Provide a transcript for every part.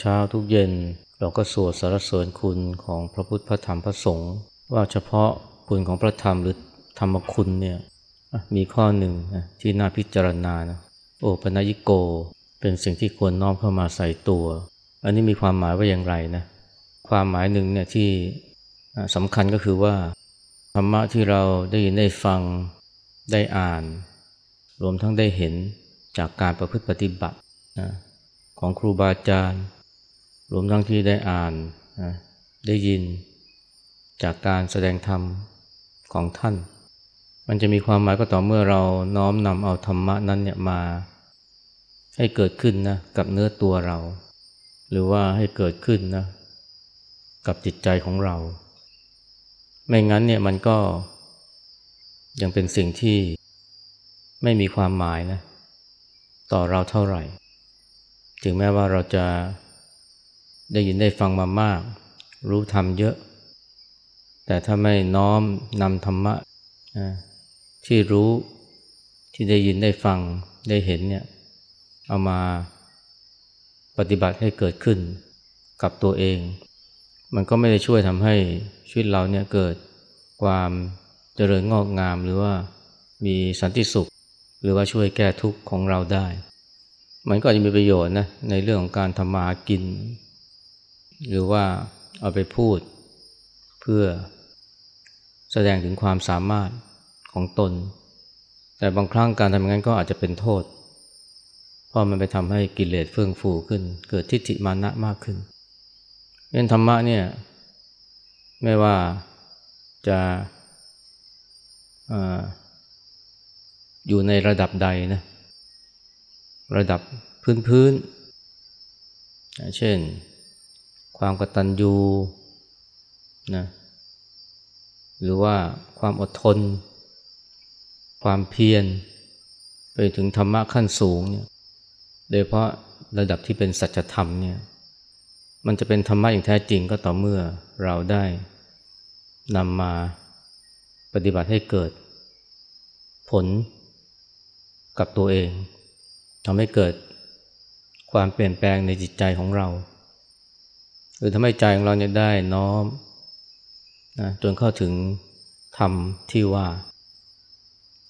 เช้าทุกเย็น เราก็สวดสรรเสริญคุณของพระพุทธพระธรรมพระสงฆ์ว่าเฉพาะคุณของพระธรรมหรือธรรมคุณเนี่ยมีข้อหนึ่งที่น่าพิจารณานะโอปัญญิโก เป็นสิ่งที่ควรน้อมเข้ามาใส่ตัว อันนี้มีความหมายว่าอย่างไรนะความหมายหนึ่งเนี่ยที่สำคัญก็คือว่าธรรมะที่เราได้ยินได้ฟังได้อ่าน รวมทั้งได้เห็นจากการประพฤติปฏิบัตินะของครูบาอาจารย์ รวมทั้งที่ได้อ่านนะได้ยินจากการแสดงธรรมของท่าน มันจะมีความหมายก็ต่อเมื่อเราน้อมนำเอาธรรมะนั้นเนี่ยมา ให้เกิดขึ้นนะกับเนื้อตัวเรา หรือว่าให้เกิดขึ้นนะกับจิตใจของเรา ไม่งั้นเนี่ยมันก็ยังเป็นสิ่งที่ไม่มีความหมายนะต่อเราเท่าไหร่ ถึงแม้ว่าเราจะ ได้ยินได้ฟังมามาก รู้ธรรมเยอะ แต่ถ้าไม่น้อมนำธรรมะที่รู้ที่ได้ยินได้ฟังได้เห็นเนี่ยเอามาปฏิบัติให้เกิดขึ้นกับตัวเอง มันก็ไม่ได้ช่วยทำให้ชีวิตเราเนี่ยเกิดความเจริญงอกงามหรือว่ามีสันติสุข หรือว่าช่วยแก้ทุกข์ของเราได้ มันก็จะมีประโยชน์นะในเรื่องของการทำมาหากิน หรือว่าเอาไปพูดเพื่อแสดงถึงความสามารถของตน แต่บางครั้งการทำอย่างนั้นก็อาจจะเป็นโทษ เพราะมันไปทำให้กิเลสเฟื่องฟูขึ้น เกิดทิฏฐิมานะมากขึ้นเรื่องธรรมะเนี่ยไม่ว่าจะออยู่ในระดับใดนะระดับพื้นๆ เช่น ความกตัญญูนะหรือว่าความอดทน ความเพียรไปถึงธรรมะขั้นสูงเนี่ยโดยเพราะระดับที่เป็นสัจธรรมเนี่ยมันจะเป็นธรรมะอย่างแท้จริงก็ต่อเมื่อเราได้นำมาปฏิบัติให้เกิด ผลกับตัวเองทำให้เกิดความเปลี่ยนแปลงในจิตใจของเรา หรือทำให้ใจของเราเนี่ยได้น้อมนะจนเข้าถึงธรรมที่ว่า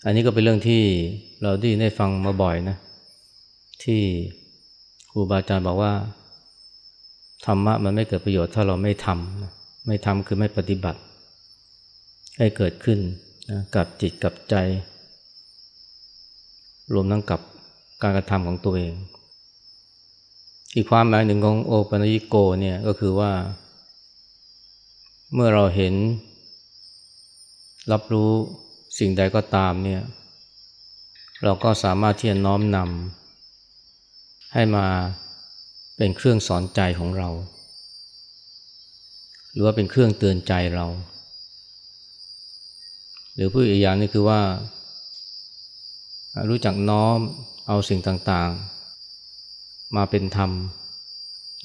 อันนี้ก็เป็นเรื่องที่เราได้ได้ฟังมาบ่อยนะ ที่ครูบาอาจารย์บอกว่า ธรรมะมันไม่เกิดประโยชน์ถ้าเราไม่ทำไม่ทำคือไม่ปฏิบัติ ให้เกิดขึ้นนะกับจิตกับใจ รวมทั้งกับการกระทำของตัวเอง อีกความหมายหนึ่งของโอปัญิโกเนี่ยก็คือว่า เมื่อเราเห็น รับรู้สิ่งใดก็ตามเนี่ยเราก็สามารถที่จะน้อมนำให้มาเป็นเครื่องสอนใจของเรา หรือว่าเป็นเครื่องเตือนใจเรา หรือพูดอีกอย่างนึงคือว่า รู้จักน้อมเอาสิ่งต่าง มาเป็นธรรม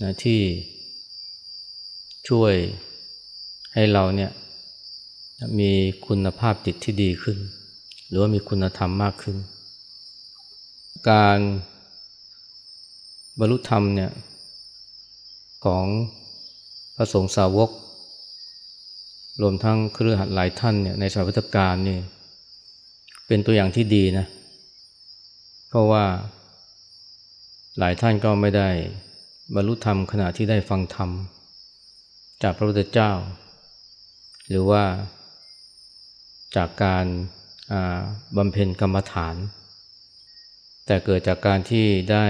นะที่ช่วยให้เราเนี่ยมีคุณภาพจิตที่ดีขึ้น หรือว่ามีคุณธรรมมากขึ้น การบรรลุธรรมเนี่ยของพระสงฆ์สาวก รวมทั้งเครือขัดหลายท่านเนี่ยในสมัยพุทธกาลนี่เป็นตัวอย่างที่ดีนะ เพราะว่า หลายท่านก็ไม่ได้บรรลุธรรมขณะที่ได้ฟังธรรม จากพระพุทธเจ้า หรือว่าจากการบำเพ็ญกรรมฐาน แต่เกิดจากการที่ได้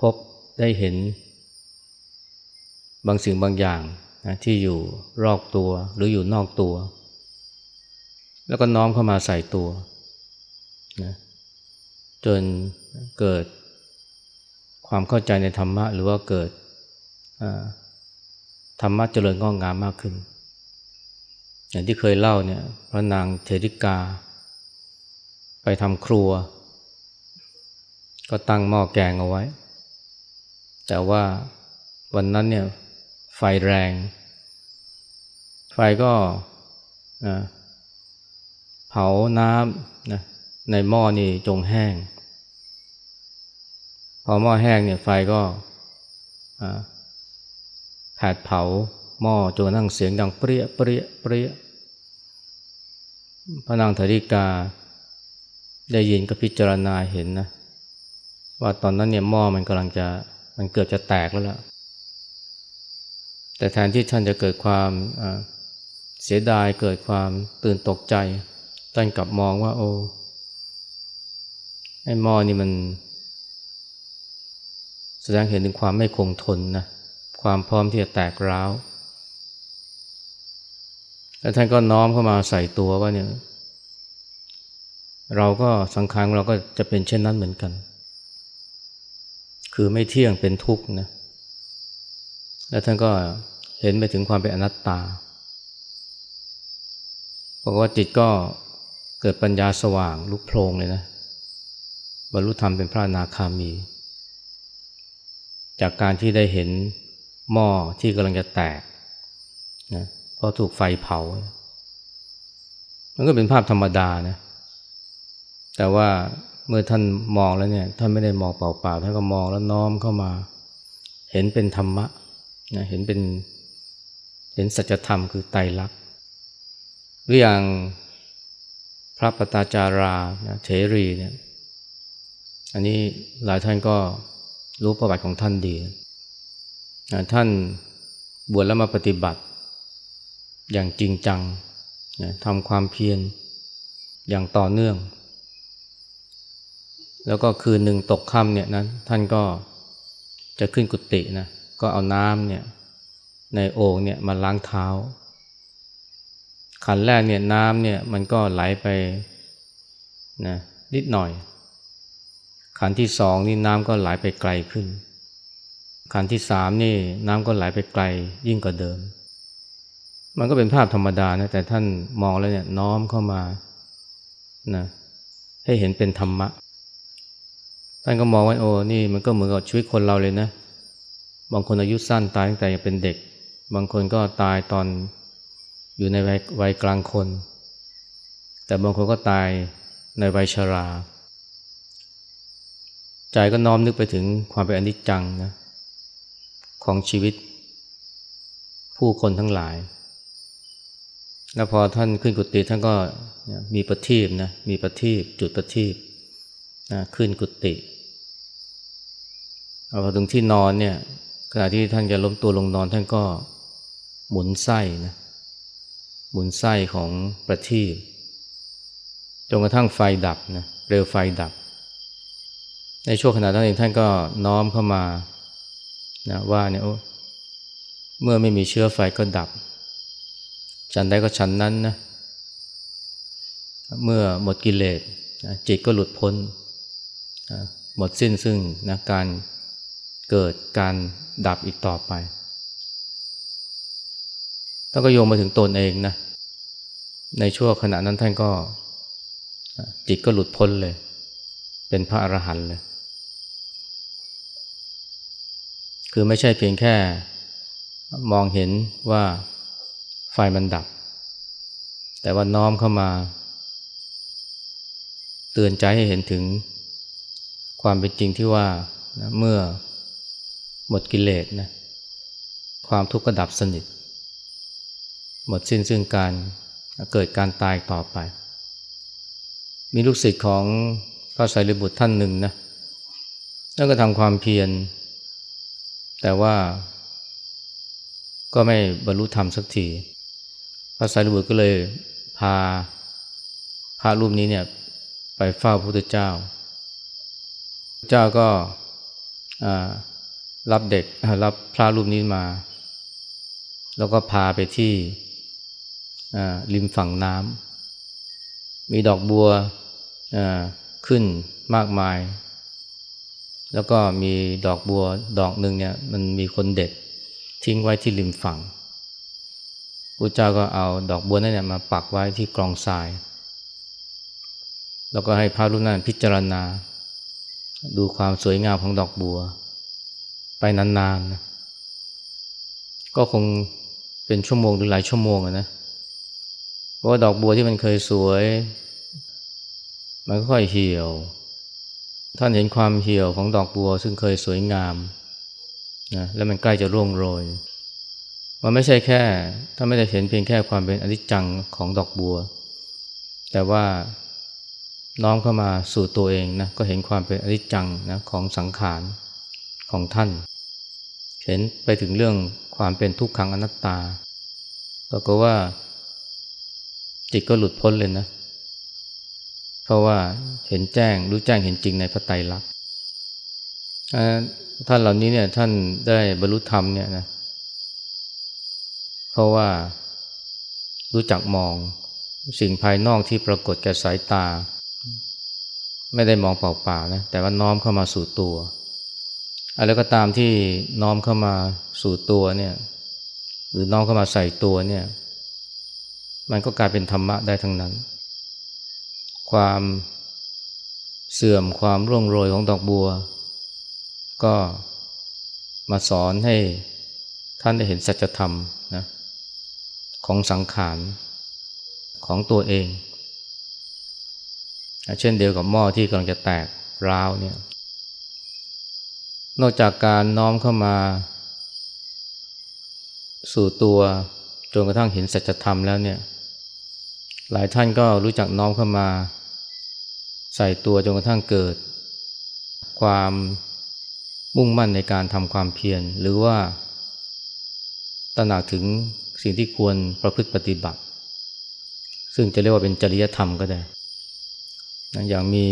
พบได้เห็น บางสิ่งบางอย่างนะที่อยู่รอบตัวหรืออยู่นอกตัว แล้วก็น้อมเข้ามาใส่ตัวนะ จนเกิดความเข้าใจในธรรมะ หรือว่าเกิดธรรมะเจริญงอกงามมากขึ้น อย่างที่เคยเล่าเนี่ยพระนางเทริกา ไปทำครัว ก็ตั้งหม้อแกงเอาไว้ แต่ว่าวันนั้นเนี่ยไฟแรง ไฟก็เผาน้ำนะ ในหม้อนี่จงแห้ง พอหม้อแห้งเนี่ยไฟก็แผดเผาหม้อจนกระทั่งเสียงดังเปรี้ยเปรี้ยเปรี้ยพระนางธริกาได้ยินก็พิจารณาเห็นนะ ว่าตอนนั้นเนี่ยหม้อมันกำลังจะมันเกือบจะแตกแล้วล่ะแต่แทนที่ท่านจะเกิดความเสียดายเกิดความตื่นตกใจท่านกลับมองว่าโอ้ อ้หม้อนี่มัน แสดงเห็นถึงความไม่คงทนนะ ความพร้อมที่จะแตกร้าว แล้วท่านก็น้อมเข้ามาใส่ตัวว่าเนี่ย เราก็สังขารเราก็จะเป็นเช่นนั้นเหมือนกัน คือไม่เที่ยงเป็นทุกข์นะ แล้วท่านก็เห็นไปถึงความเป็นอนัตตาบอกว่าจิตก็เกิดปัญญาสว่างลุกโพลงเลยนะ บรรลุธรรมเป็นพระนาคามี จากการที่ได้เห็นหม้อที่กำลังจะแตกนะเพราะถูกไฟเผา มันก็เป็นภาพธรรมดานะ แต่ว่าเมื่อท่านมองแล้วเนี่ย ท่านไม่ได้มองเปล่าๆ ท่านก็มองแล้วน้อมเข้ามา เห็นเป็นธรรมะนะเห็นเป็น เห็นสัจธรรมคือไตรลักษณ์หรืออย่างพระปตาจารานะเทรีเนี่ย อันนี้หลายท่านก็รู้ประวัติของท่านดีนะท่านบวชแล้วมาปฏิบัติอย่างจริงจังทำความเพียรอย่างต่อเนื่อง แล้วก็คืนหนึ่งตกค่ำเนี่ยนั้นท่านก็จะขึ้นกุฏินะก็เอาน้ำเนี่ยในโอ่งเนี่ยมาล้างเท้า ขันแรกเนี่ยน้ำเนี่ยมันก็ไหลไปนะนิดหน่อย ขันที่สองนี่น้ำก็ไหลไปไกลขึ้น ขันที่สามนี่น้ำก็ไหลไปไกลยิ่งกว่าเดิม มันก็เป็นภาพธรรมดานะแต่ท่านมองแล้วเนี่ยน้อมเข้ามานะให้เห็นเป็นธรรมะ ท่านก็มองว่าโอ้นี่มันก็เหมือนกับชีวิตคนเราเลยนะ บางคนอายุสั้นตายตั้งแต่ยังเป็นเด็ก บางคนก็ตายตอนอยู่ในวัยวัยกลางคน แต่บางคนก็ตายในวัยชรา ใจก็น้อมนึกไปถึงความเป็นอนิจจังนะของชีวิต ผู้คนทั้งหลาย แล้วพอท่านขึ้นกุฏิท่านก็มีประทีปนะมีประทีปจุดประทีปนะขึ้นกุฏิพอถึงที่นอนเนี่ยขณะที่ท่านจะล้มตัวลงนอนท่านก็หมุนไส้นะหมุนไส้ของประทีปจนกระทั่งไฟดับนะเปลวไฟดับ ในช่วงขณะนั้นเองท่านก็น้อมเข้ามานะว่าเนี่ยเมื่อไม่มีเชื้อไฟก็ดับ ฉันใดก็ฉันนั้นนะเมื่อหมดกิเลสจิตก็หลุดพ้น หมดสิ้นซึ่งนะการเกิดการดับอีกต่อไปท่านก็โยงมาถึงตนเองนะ ในช่วงขณะนั้นท่านก็จิตก็หลุดพ้นเลย เป็นพระอรหันต์เลย คือไม่ใช่เพียงแค่มองเห็นว่าไฟมันดับ แต่ว่าน้อมเข้ามา เตือนใจให้เห็นถึงความเป็นจริงที่ว่านะเมื่อหมดกิเลสนะความทุกข์ก็ดับสนิท หมดสิ้นซึ่งการเกิดการตายต่อไป มีลูกศิษย์ของพระไตรบุตรท่านหนึ่งนะแล้วก็ทำความเพียร แต่ว่า ก็ไม่บรรลุธรรมสักทีพระสารีบุตรก็เลยพาพระรูปนี้เนี่ยไปเฝ้าพระพุทธเจ้าพระเจ้าก็รับเด็กรับพระรูปนี้มา แล้วก็พาไปที่ริมฝั่งน้ำมีดอกบัวขึ้นมากมาย แล้วก็มีดอกบัวดอกหนึ่งเนี่ยมันมีคนเด็ดทิ้งไว้ที่ริมฝั่งพระเจ้าก็เอาดอกบัวนั่นเนี่ยมาปักไว้ที่กรองทราย แล้วก็ให้พระรูปนั้นพิจารณา ดูความสวยงามของดอกบัว ไปนานๆนะก็คงเป็นชั่วโมงหรือหลายชั่วโมงนะเพราะว่าดอกบัวที่มันเคยสวย มันค่อยเหี่ยว ท่านเห็นความเหี่ยวของดอกบัวซึ่งเคยสวยงามนะแล้วมันใกล้จะร่วงโรย มันไม่ใช่แค่ ถ้าไม่ได้เห็นเพียงแค่ความเป็นอนิจจังของดอกบัว แต่ว่าน้อมเข้ามาสู่ตัวเองนะก็เห็นความเป็นอนิจจังนะของสังขารของท่าน เห็นไปถึงเรื่องความเป็นทุกขังอนัตตาปรากฏว่าจิตก็หลุดพ้นเลยนะ ราะว่าเห็นแจ้งรู้แจ้งเห็นจริงในพระไตรลักษณ์ท่านเหล่านี้เนี่ยท่านได้บรรลุธรรมเนี่ยนะเพราะว่ารู้จักมองสิ่งภายนอกที่ปรากฏแก่สายตา ไม่ได้มองเปล่าๆนะแต่ว่าน้อมเข้ามาสู่ตัวอะไรก็ตามที่น้อมเข้ามาสู่ตัวเนี่ยหรือน้อมเข้ามาใส่ตัวเนี่ย มันก็กลายเป็นธรรมะได้ทั้งนั้น ความเสื่อมความร่วงโรยของดอกบัว ก็มาสอนให้ท่านได้เห็นสัจธรรมนะของสังขารของตัวเอง เช่นเดียวกับหม้อที่กำลังจะแตกร้าวเนี่ยนอกจากการน้อมเข้ามา สู่ตัวจนกระทั่งเห็นสัจธรรมแล้วเนี่ยหลายท่านก็รู้จักน้อมเข้ามา ส่ตัวจนกระทั่งเกิด ความมุ่งมั่นในการทำความเพียรหรือว่าตระหนักถึงสิ่งที่ควรประพฤติปฏิบัติ ซึ่งจะเรียกว่าเป็นจริยธรรมก็ได้ อย่างมี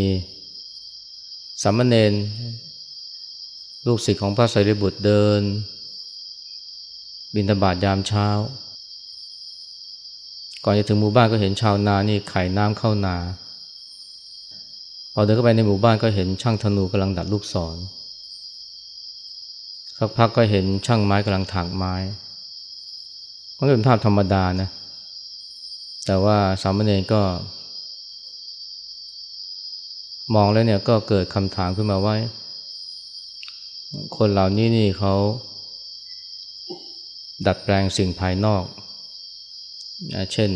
สามเณรลูกศิษย์ของพระไตรบุตรเดิน บินทบาทยามเช้า ก่อนจะถึงหมู่บ้านก็เห็นชาวนานี่ไขน้ำเข้านา พอเดินเข้าไปในหมู่บ้านก็เห็นช่างธนูกำลังดัดลูกศรสักพักก็เห็นช่างไม้กำลังถากไม้มันเป็นภาพธรรมดานะ แต่ว่าสามเณรก็ มองแล้วเนี่ยก็เกิดคำถามขึ้นมาว่า คนเหล่านี้นี่เขา ดัดแปลงสิ่งภายนอก เช่น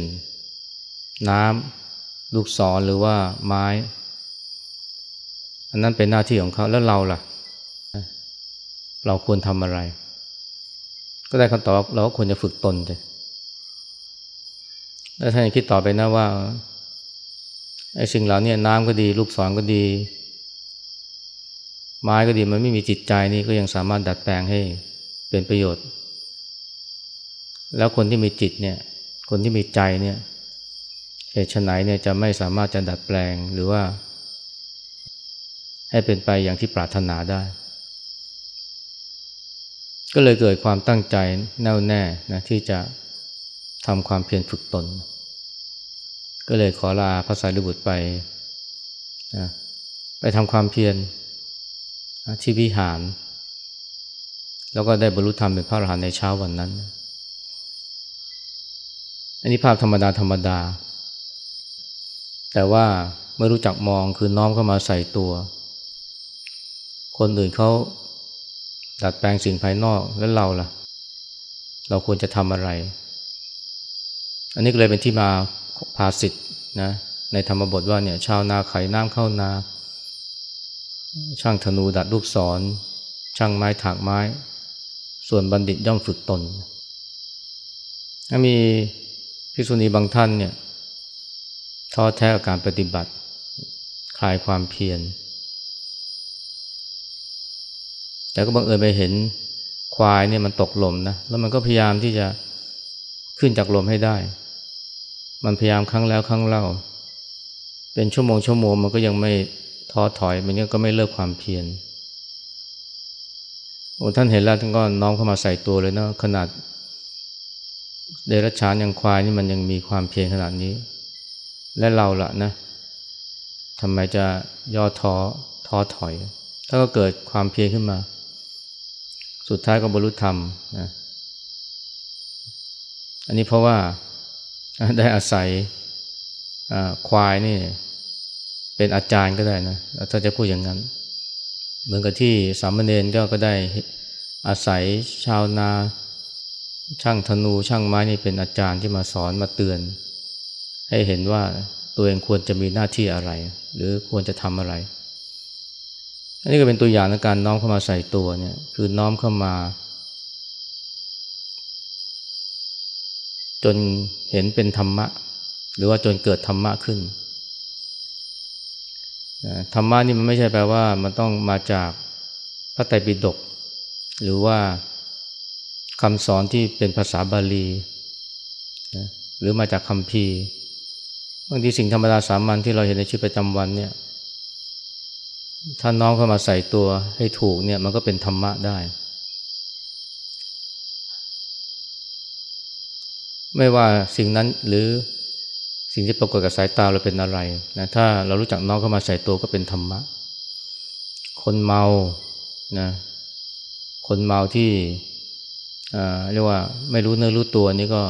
น้ำลูกศรหรือว่าไม้ อันนั้นเป็นหน้าที่ของเขาแล้วเราล่ะ เราควรทำอะไร ก็ได้คำตอบเราก็ควรจะฝึกตนเลยแล้วท่านคิดต่อไปนะว่าไอ้สิ่งเหล่านี้น้ำก็ดี ลูกศรก็ดี ไม้ก็ดีมันไม่มีจิตใจนี่ก็ยังสามารถดัดแปลงให้เป็นประโยชน์ แล้วคนที่มีจิตเนี่ย คนที่มีใจเนี่ยเหตุไนเนี่ยจะไม่สามารถจะดัดแปลงหรือว่า ให้เป็นไปอย่างที่ปรารถนาได้ ก็เลยเกิดความตั้งใจแน่วแน่นะที่จะทำความเพียรฝึกตน ก็เลยขอลาพระสารีบุตรไปนะไปทำความเพียรที่วิหาร แล้วก็ได้บรรลุธรรมเป็นพระอรหันต์ในเช้าวันนั้น อันนี้ภาพธรรมดาธรรมดา แต่ว่าเมื่อรู้จักมองคือน้อมเข้ามาใส่ตัว คนอื่นเขาดัดแปลงสิ่งภายนอกแล้วเราล่ะ เราควรจะทำอะไร อันนี้ก็เลยเป็นที่มาภาสิทธ์นะในธรรมบทว่าเนี่ยชาวนาไขน้ำเข้านา ช่างธนูดัดลูกศร ช่างไม้ถากไม้ ส่วนบัณฑิตย่อมฝึกตน ถ้ามีภิษุณีบางท่านเนี่ยท้อแท้กับการปฏิบัติ คลายความเพียร แต่ก็บังเอิญไปเห็นควายเนี่ยมันตกลมนะ แล้วมันก็พยายามที่จะขึ้นจากลมให้ได้ มันพยายามครั้งแล้วครั้งเล่า เป็นชั่วโมงชั่วโมงมันก็ยังไม่ท้อถอย มันก็ไม่เลิกความเพียร โอ้ท่านเห็นแล้วท่านก็น้อมเข้ามาใส่ตัวเลยนะขนาดเดรัจฉานอย่างควายนี่มันยังมีความเพียรขนาดนี้ และเราละนะทำไมจะย่อท้อท้อถอย ถ้าก็เกิดความเพียรขึ้นมา สุดท้ายก็บรรลุธรรมนะอันนี้เพราะว่าได้อาศัยควายนี่ เป็นอาจารย์ก็ได้นะถ้าจะพูดอย่างนั้น เหมือนกับที่สามเณรก็ก็ได้อาศัยชาวนา ช่างธนูช่างไม้นี่เป็นอาจารย์ที่มาสอนมาเตือน ให้เห็นว่าตัวเองควรจะมีหน้าที่อะไร หรือควรจะทำอะไร อันนี้ก็เป็นตัวอย่างในการน้อมเข้ามาใส่ตัวเนี่ยคือน้อมเข้ามา จนเห็นเป็นธรรมะ หรือว่าจนเกิดธรรมะขึ้นธรรมะนี่มันไม่ใช่แปลว่ามันต้องมาจากพระไตรปิฎกหรือว่าคำสอนที่เป็นภาษาบาลีหรือมาจากคำพีบางทีสิ่งธรรมดาสามัญที่เราเห็นในชีวิตประจำวันเนี่ย ถ้าน้องเข้ามาใส่ตัวให้ถูกเนี่ยมันก็เป็นธรรมะได้ ไม่ว่าสิ่งนั้นหรือสิ่งที่ปรากฏกับสายตาเราเป็นอะไรนะถ้าเรารู้จักน้องเข้ามาใส่ตัวก็เป็นธรรมะ คนเมานะคนเมาที่เรียกว่าไม่รู้เนื้อรู้ตัวนี่ก็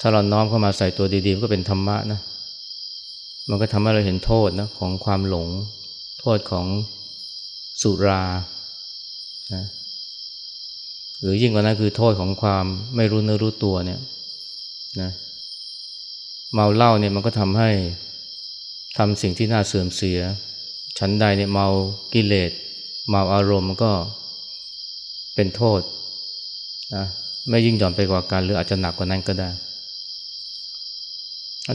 ถ้าเราน้อมเข้ามาใส่ตัวดีๆก็เป็นธรรมะนะมันก็ทำให้เราเห็นโทษนะของความหลง โทษของสุรานะหรือยิ่งกว่านั้นคือโทษของความไม่รู้เนื้อรู้ตัวเนี่ยนะเมาเหล้าเนี่ยมันก็ทำให้ทำสิ่งที่น่าเสื่อมเสีย ฉันใดเนี่ยเมากิเลสเมาอารมณ์มันก็เป็นโทษนะไม่ยิ่งหย่อนไปกว่ากันหรืออาจจะหนักกว่านั้นก็ได้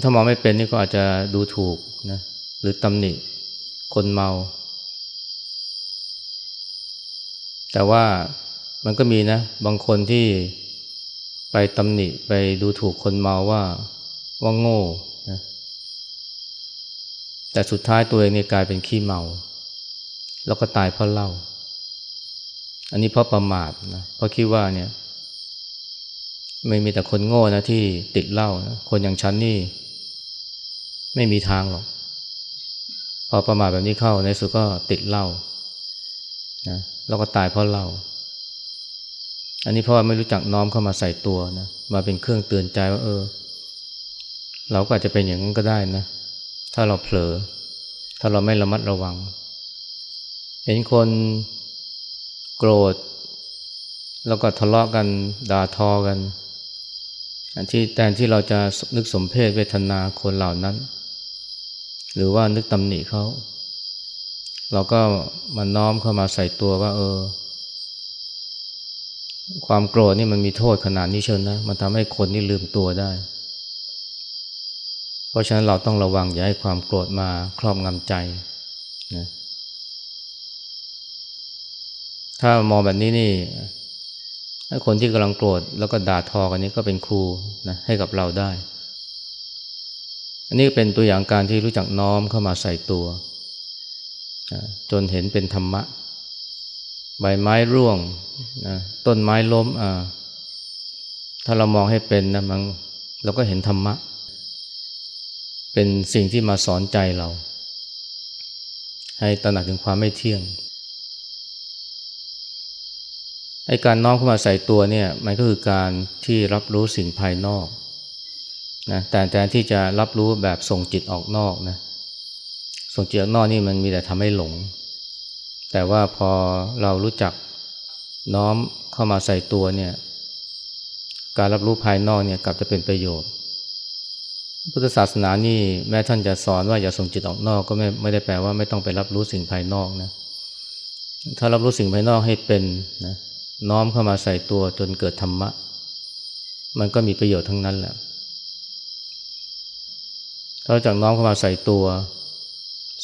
ถ้าเมาไม่เป็นนี่ก็อาจจะดูถูกนะหรือตำหนิ คนเมา แต่ว่ามันก็มีนะ บางคนที่ไปตำหนิไปดูถูกคนเมาว่าว่าโง่นะแต่สุดท้ายตัวเองเนี่ยกลายเป็นขี้เมา แล้วก็ตายเพราะเหล้าอันนี้เพราะประมาทนะเพราะคิดว่าเนี่ยไม่มีแต่คนโง่นะที่ติดเหล้านะคนอย่างฉันนี่ ไม่มีทางหรอก อประมาทแบบนี้เข้าในสุดก็ติดเหล้านะแล้วก็ตายเพราะเหล้าอันนี้เพราะว่าไม่รู้จักน้อมเข้ามาใส่ตัวนะมาเป็นเครื่องเตือนใจว่าเออ เราก็อาจจะเป็นอย่างนั้นก็ได้นะ ถ้าเราเผลอ ถ้าเราไม่ระมัดระวัง เห็นคนโกรธ แล้วก็ทะเลาะกันด่าทอกันที่แทนที่เราจะนึกสมเพศเวทนาคนเหล่านั้น หรือว่านึกตำหนิเขาเราก็มาน้อมเข้ามาใส่ตัวว่า เออ ความโกรธนี่มันมีโทษขนาดนี้เชิญนะมันทำให้คนนี่ลืมตัวได้ เพราะฉะนั้นเราต้องระวังอย่าให้ความโกรธมาครอบงำใจนะถ้ามองแบบนี้นี่คนที่กำลังโกรธแล้วก็ด่าทอกันนี้ก็เป็นครูนะให้กับเราได้ อันนี้เป็นตัวอย่างการที่รู้จักน้อมเข้ามาใส่ตัว จนเห็นเป็นธรรมะ ใบไม้ร่วงนะต้นไม้ล้มถ้าเรามองให้เป็นนะมันเราก็เห็นธรรมะ เป็นสิ่งที่มาสอนใจเรา ให้ตระหนักถึงความไม่เที่ยงไอ้การน้อมเข้ามาใส่ตัวเนี่ยมันก็คือการที่รับรู้สิ่งภายนอก นะแต่แทนที่จะรับรู้แบบส่งจิตออกนอกนะส่งจิตออกนอกนี่มันมีแต่ทำให้หลง แต่ว่าพอเรารู้จักน้อมเข้ามาใส่ตัวเนี่ยการรับรู้ภายนอกเนี่ยกลับจะเป็นประโยชน์ พุทธศาสนานี่แม้ท่านจะสอนว่าอย่าส่งจิตออกนอกก็ไม่ไม่ได้แปลว่าไม่ต้องไปรับรู้สิ่งภายนอกนะถ้ารับรู้สิ่งภายนอกให้เป็นนะน้อมเข้ามาใส่ตัวจนเกิดธรรมะ มันก็มีประโยชน์ทั้งนั้นแหละ ถ้าจากน้อมเข้ามาใส่ตัว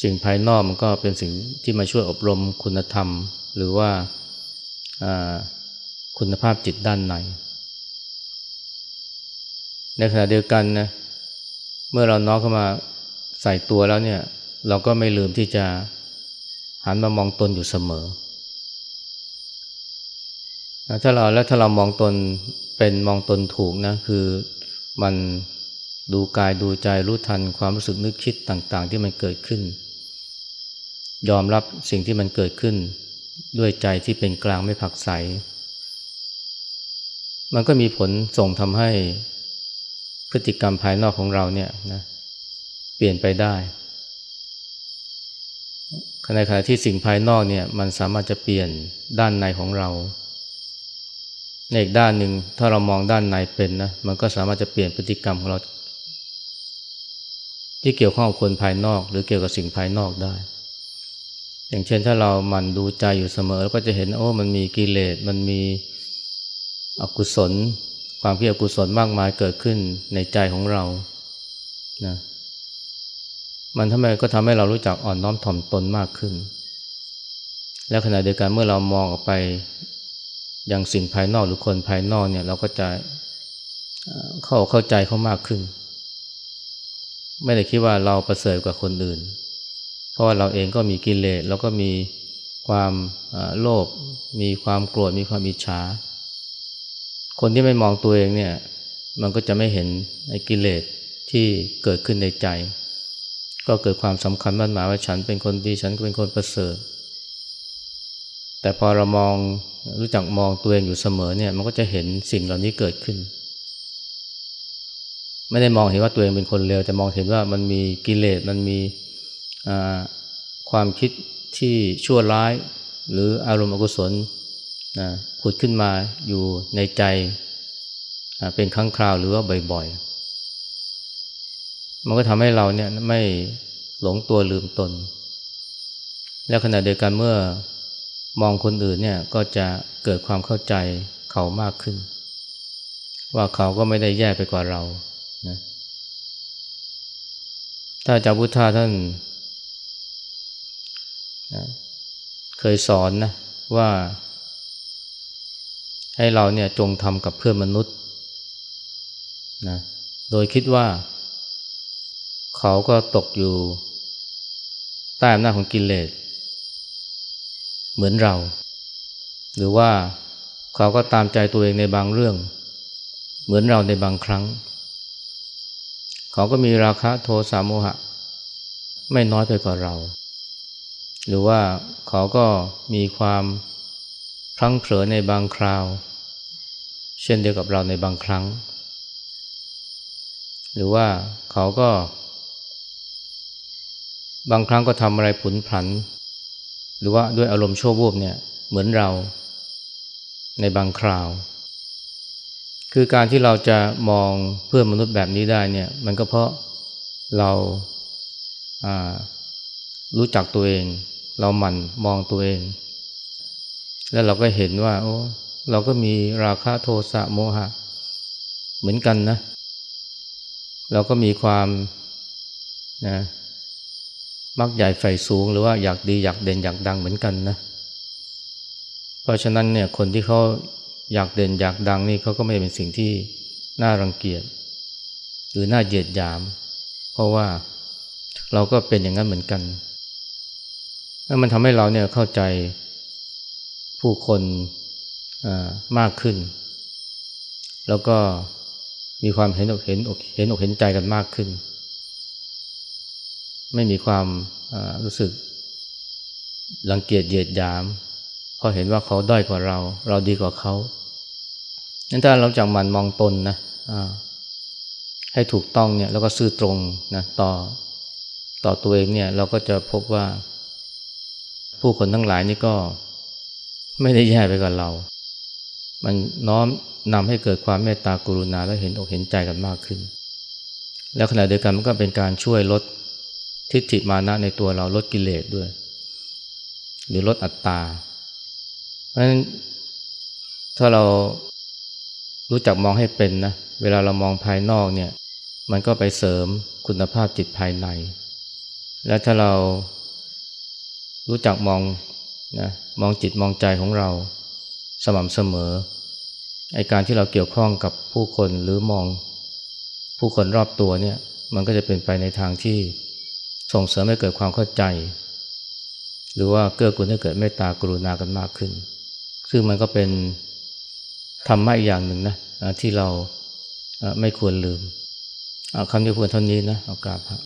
สิ่งภายนอกมันก็เป็นสิ่งที่มาช่วยอบรมคุณธรรม หรือว่าคุณภาพจิตด้านใน ในขณะเดียวกันนะเมื่อเราน้อมเข้ามาใส่ตัวแล้วเนี่ย เราก็ไม่ลืมที่จะหันมามองตนอยู่เสมอ ถ้าเราแล้วถ้าเรามองตนเป็นมองตนถูกนะคือมัน ดูกายดูใจรู้ทันความรู้สึกนึกคิดต่างๆ ที่มันเกิดขึ้น ยอมรับสิ่งที่มันเกิดขึ้น ด้วยใจที่เป็นกลางไม่ผักใส มันก็มีผลส่งทำให้พฤติกรรมภายนอกของเราเนี่ยนะเปลี่ยนไปได้ในขณะที่สิ่งภายนอกเนี่ยมันสามารถจะเปลี่ยนด้านในของเรา ในอีกด้านหนึ่งถ้าเรามองด้านในเป็นนะมันก็สามารถจะเปลี่ยนพฤติกรรมของเรา ที่เกี่ยวข้องกับคนภายนอก หรือเกี่ยวกับสิ่งภายนอกได้ อย่างเช่นถ้าเราหมั่นดูใจอยู่เสมอเราก็จะเห็นโอ้มันมีกิเลสมันมีอกุศล ความพิอกุศลมากมายเกิดขึ้นในใจของเรานะมันทำไมก็ทำให้เรารู้จักอ่อนน้อมถ่อมตนมากขึ้น และขณะเดียวกันเมื่อเรามองออกไปอย่างสิ่งภายนอกหรือคนภายนอกเนี่ยเราก็จะเข้าเข้าใจเขามากขึ้น ไม่ได้คิดว่าเราประเสริฐกว่าคนอื่น เพราะว่าเราเองก็มีกิเลสแล้วก็มีความโลภมีความโกรธมีความอิจฉาคนที่ไม่มองตัวเองเนี่ยมันก็จะไม่เห็นไอ้กิเลสที่เกิดขึ้นในใจ ก็เกิดความสำคัญมั่นหมายว่าฉันเป็นคนดีฉันเป็นคนประเสริฐ แต่พอเรามองรู้จักมองตัวเองอยู่เสมอเนี่ยมันก็จะเห็นสิ่งเหล่านี้เกิดขึ้น ไม่ได้มองเห็นว่าตัวเองเป็นคนเลวแต่มองเห็นว่ามันมีกิเลสมันมีความคิดที่ชั่วร้าย หรืออารมณ์อกุศลผุดขึ้นมาอยู่ในใจเป็นครั้งคราวหรือว่าบ่อยๆ มันก็ทำให้เราเนี่ยไม่หลงตัวลืมตน และขณะเดียวกันเมื่อมองคนอื่นเนี่ยก็จะเกิดความเข้าใจเขามากขึ้น ว่าเขาก็ไม่ได้แย่ไปกว่าเรา นะถ้าจาพุทธาท่านนะเคยสอนนะว่า ให้เราเนี่ยจงทำกับเพื่อนมนุษย์นะโดยคิดว่า เขาก็ตกอยู่ใต้อำนาจของกิเลสเหมือนเรา หรือว่าเขาก็ตามใจตัวเองในบางเรื่อง เหมือนเราในบางครั้ง เขาก็มีราคะโทสะโมหะ ไม่น้อยไปกว่าเรา หรือว่าเขาก็มีความพลั้งเผลอในบางคราว เช่นเดียวกับเราในบางครั้ง หรือว่าเขาก็ บางครั้งก็ทำอะไรผุนผัน หรือว่าด้วยอารมณ์ชั่ววูบเนี่ยเหมือนเราในบางคราว คือการที่เราจะมองเพื่อนมนุษย์แบบนี้ได้เนี่ย มันก็เพราะเราารู้จักตัวเอง เราหมั่นมองตัวเอง แล้วเราก็เห็นว่า โอ้เราก็มีราคะโทสะโมหะ เหมือนกันนะ เราก็มีความนะมักใหญ่ไฟสูงหรือว่าอยากดีอยากเด่นอยากดังเหมือนกันนะ เพราะฉะนั้นเนี่ยคนที่เขา อยากเด่นอยากดังนี่เขาก็ไม่เป็นสิ่งที่น่ารังเกียจหรือน่าเหยียดหยาม เพราะว่าเราก็เป็นอย่างนั้นเหมือนกันแล้วมันทำให้เราเนี่ยเข้าใจผู้คนมากขึ้น แล้วก็มีความเห็นอกเห็นอกเห็นอกเห็นใจกันมากขึ้น ไม่มีความรู้สึกรังเกียจเหยียดหยาม เพราะเห็นว่าเขาด้อยกว่าเรา เราดีกว่าเขา นั้นถ้าเราจากมันมองตนนะให้ถูกต้องเนี่ยแล้วก็ซื่อตรงนะต่อต่อตัวเองเนี่ยเราก็จะพบว่า ผู้คนทั้งหลายนี่ก็ไม่ได้แย่ไปกับเรา มันน้อมนำให้เกิดความเมตตากรุณาและเห็นอกเห็นใจกันมากขึ้น แล้วขณะเดียวกันมันก็เป็นการช่วยลดทิฏฐิมานะในตัวเราลดกิเลสด้วย หรือลดอัตตา เพราะฉะนั้นถ้าเรา รู้จักมองให้เป็นนะ เวลาเรามองภายนอกเนี่ย มันก็ไปเสริมคุณภาพจิตภายใน และถ้าเรารู้จักมองนะมองจิตมองใจของเราสม่ำเสมอไอการที่เราเกี่ยวข้องกับผู้คนหรือมองผู้คนรอบตัวเนี่ย มันก็จะเป็นไปในทางที่ส่งเสริมให้เกิดความเข้าใจ หรือว่าเกื้อกูลให้เกิดเมตตากรุณากันมากขึ้น ซึ่งมันก็เป็น ธรรมะอีกอย่างหนึ่งนะที่เราไม่ควรลืมคำนี้ควรเท่านี้นะเอากราบ